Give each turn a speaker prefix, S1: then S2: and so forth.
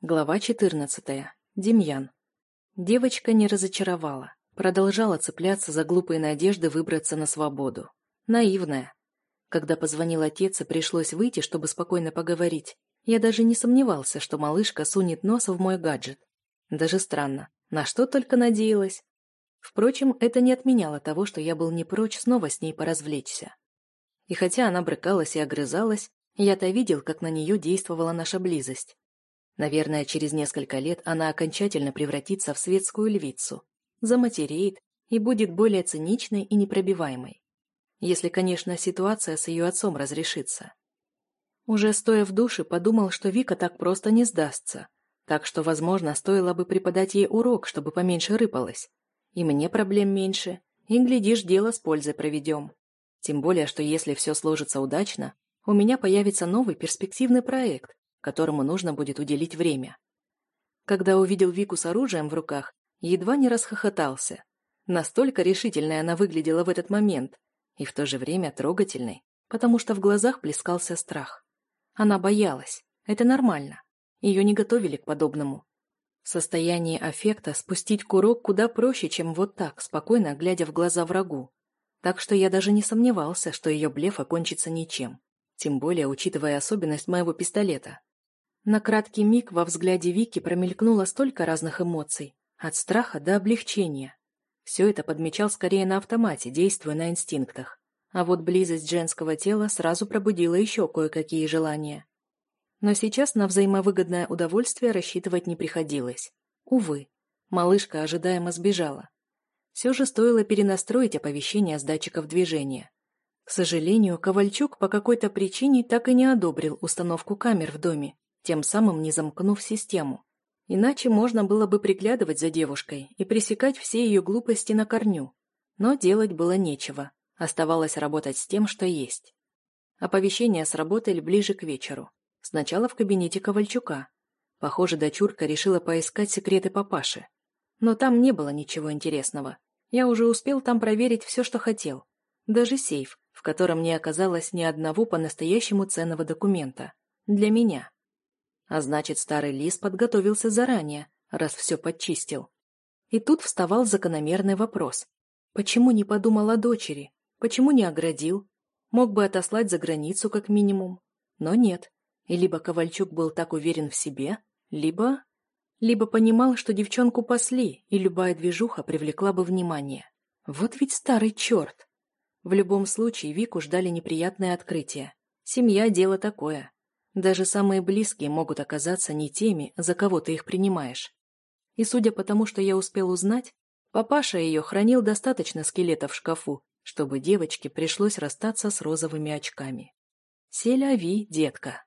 S1: Глава 14. Демьян. Девочка не разочаровала. Продолжала цепляться за глупые надежды выбраться на свободу. Наивная. Когда позвонил отец и пришлось выйти, чтобы спокойно поговорить, я даже не сомневался, что малышка сунет нос в мой гаджет. Даже странно. На что только надеялась. Впрочем, это не отменяло того, что я был не прочь снова с ней поразвлечься. И хотя она брыкалась и огрызалась, я-то видел, как на нее действовала наша близость. Наверное, через несколько лет она окончательно превратится в светскую львицу, заматереет и будет более циничной и непробиваемой. Если, конечно, ситуация с ее отцом разрешится. Уже стоя в душе, подумал, что Вика так просто не сдастся, так что, возможно, стоило бы преподать ей урок, чтобы поменьше рыпалась. И мне проблем меньше, и, глядишь, дело с пользой проведем. Тем более, что если все сложится удачно, у меня появится новый перспективный проект, которому нужно будет уделить время. Когда увидел Вику с оружием в руках, едва не расхохотался. Настолько решительной она выглядела в этот момент, и в то же время трогательной, потому что в глазах плескался страх. Она боялась, это нормально, ее не готовили к подобному. В состоянии аффекта спустить курок куда проще, чем вот так, спокойно глядя в глаза врагу. Так что я даже не сомневался, что ее блеф окончится ничем. Тем более, учитывая особенность моего пистолета. На краткий миг во взгляде Вики промелькнуло столько разных эмоций, от страха до облегчения. Все это подмечал скорее на автомате, действуя на инстинктах. А вот близость женского тела сразу пробудила еще кое-какие желания. Но сейчас на взаимовыгодное удовольствие рассчитывать не приходилось. Увы, малышка ожидаемо сбежала. Все же стоило перенастроить оповещение с датчиков движения. К сожалению, Ковальчук по какой-то причине так и не одобрил установку камер в доме, тем самым не замкнув систему. Иначе можно было бы приглядывать за девушкой и пресекать все ее глупости на корню. Но делать было нечего. Оставалось работать с тем, что есть. Оповещения сработали ближе к вечеру. Сначала в кабинете Ковальчука. Похоже, дочурка решила поискать секреты папаши. Но там не было ничего интересного. Я уже успел там проверить все, что хотел. Даже сейф, в котором не оказалось ни одного по-настоящему ценного документа. Для меня. А значит, старый лис подготовился заранее, раз все подчистил. И тут вставал закономерный вопрос. Почему не подумал о дочери? Почему не оградил? Мог бы отослать за границу как минимум. Но нет. И либо Ковальчук был так уверен в себе, либо... Либо понимал, что девчонку пасли, и любая движуха привлекла бы внимание. Вот ведь старый черт! В любом случае Вику ждали неприятные открытия. Семья – дело такое. Даже самые близкие могут оказаться не теми, за кого ты их принимаешь. И судя по тому, что я успел узнать, папаша ее хранил достаточно скелетов в шкафу, чтобы девочке пришлось расстаться с розовыми очками. Селяви, детка.